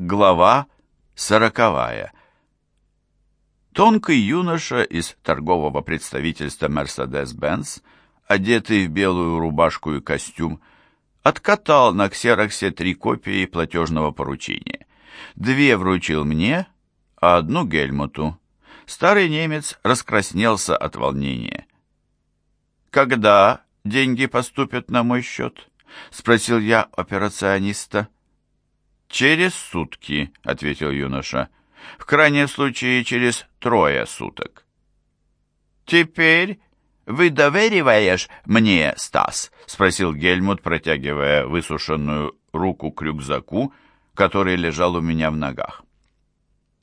Глава сороковая. Тонкий юноша из торгового представительства Mercedes-Benz, одетый в белую рубашку и костюм, откатал на ксероксе три копии платежного поручения. Две вручил мне, а одну Гельмуту. Старый немец раскраснелся от волнения. «Когда деньги поступят на мой счет?» — спросил я операциониста. «Через сутки», — ответил юноша. «В крайнем случае, через трое суток». «Теперь вы довериваешь мне, Стас?» — спросил Гельмут, протягивая высушенную руку к рюкзаку, который лежал у меня в ногах.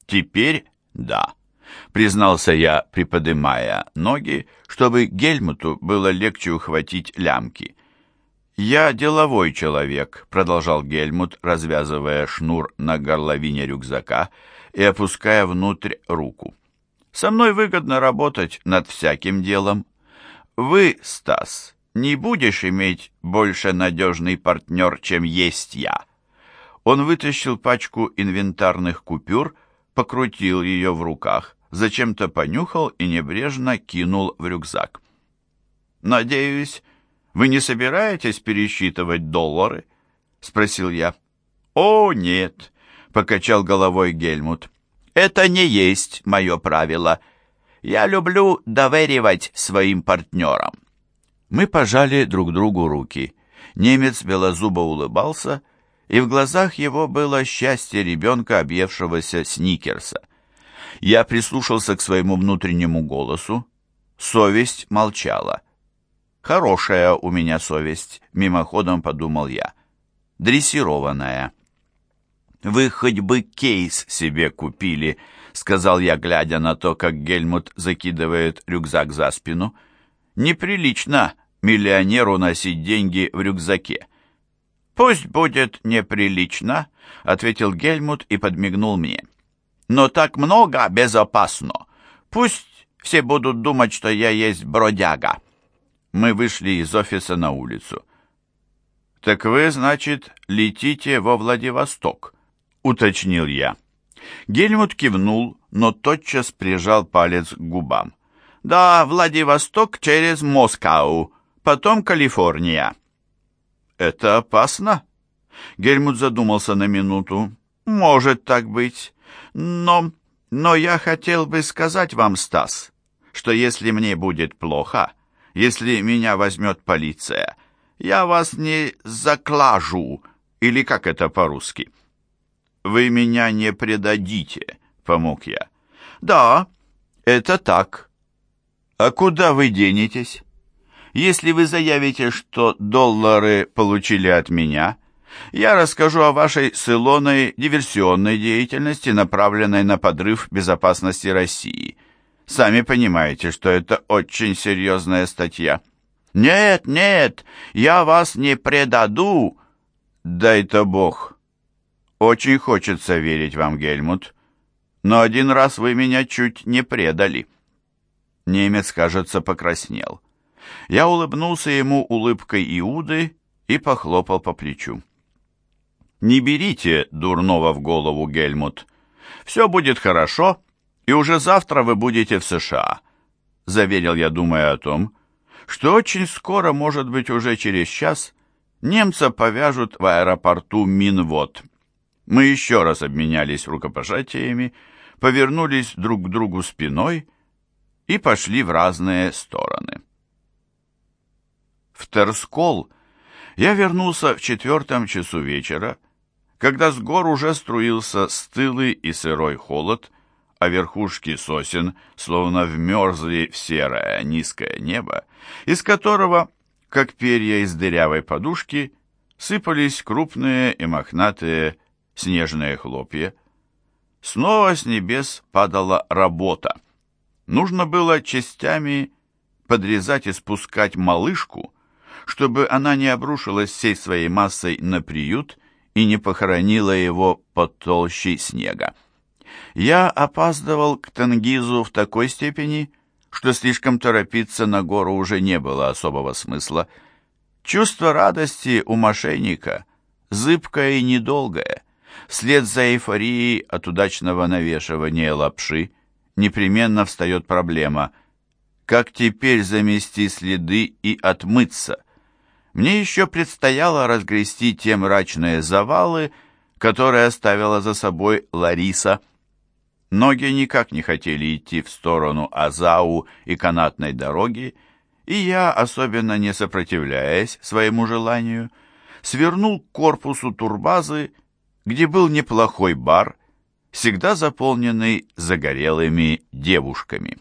«Теперь да», — признался я, приподымая ноги, чтобы Гельмуту было легче ухватить лямки. «Я деловой человек», — продолжал Гельмут, развязывая шнур на горловине рюкзака и опуская внутрь руку. «Со мной выгодно работать над всяким делом. Вы, Стас, не будешь иметь больше надежный партнер, чем есть я». Он вытащил пачку инвентарных купюр, покрутил ее в руках, зачем-то понюхал и небрежно кинул в рюкзак. «Надеюсь, вы не собираетесь пересчитывать доллары?» — спросил я. «О, нет», — покачал головой Гельмут. «Это не есть мое правило. Я люблю доверивать своим партнерам». Мы пожали друг другу руки. Немец белозубо улыбался, и в глазах его было счастье ребенка, объевшегося сникерса. Я прислушался к своему внутреннему голосу. Совесть молчала. Хорошая у меня совесть, мимоходом подумал я. Дрессированная. Вы хоть бы кейс себе купили, сказал я, глядя на то, как Гельмут закидывает рюкзак за спину. Неприлично миллионеру носить деньги в рюкзаке. «Пусть будет неприлично», — ответил Гельмут и подмигнул мне. «Но так много безопасно. Пусть все будут думать, что я есть бродяга». Мы вышли из офиса на улицу. «Так вы, значит, летите во Владивосток?» — уточнил я. Гельмут кивнул, но тотчас прижал палец к губам. «Да, Владивосток через Москву, потом Калифорния». «Это опасно?» Гельмут задумался на минуту. «Может так быть. Но... но я хотел бы сказать вам, Стас, что если мне будет плохо, если меня возьмет полиция, я вас не заклажу, или как это по-русски?» «Вы меня не предадите», — помог я. «Да, это так. А куда вы денетесь? Если вы заявите, что доллары получили от меня, я расскажу о вашей сылоной диверсионной деятельности, направленной на подрыв безопасности России. Сами понимаете, что это очень серьезная статья. Нет, нет, я вас не предаду. Дай-то Бог. Очень хочется верить вам, Гельмут. Но один раз вы меня чуть не предали. Немец, кажется, покраснел. Я улыбнулся ему улыбкой Иуды и похлопал по плечу. «Не берите дурного в голову, Гельмут. Все будет хорошо, и уже завтра вы будете в США», — заверил я, думая о том, что очень скоро, может быть, уже через час, немца повяжут в аэропорту Минвод. Мы еще раз обменялись рукопожатиями, повернулись друг к другу спиной и пошли в разные стороны. В Терскол я вернулся в четвертом часу вечера, когда с гор уже струился стылый и сырой холод, а верхушки сосен словно вмерзли в серое низкое небо, из которого, как перья из дырявой подушки, сыпались крупные и мохнатые снежные хлопья. Снова с небес падала работа. Нужно было частями подрезать и спускать малышку, чтобы она не обрушилась всей своей массой на приют и не похоронила его под толщей снега. Я опаздывал к Тенгизу в такой степени, что слишком торопиться на гору уже не было особого смысла. Чувство радости у мошенника зыбкое и недолгое. Вслед за эйфорией от удачного навешивания лапши непременно встает проблема «Как теперь замести следы и отмыться?» Мне еще предстояло разгрести те мрачные завалы, которые оставила за собой Лариса. Ноги никак не хотели идти в сторону Азау и канатной дороги, и я, особенно не сопротивляясь своему желанию, свернул к корпусу турбазы, где был неплохой бар, всегда заполненный загорелыми девушками.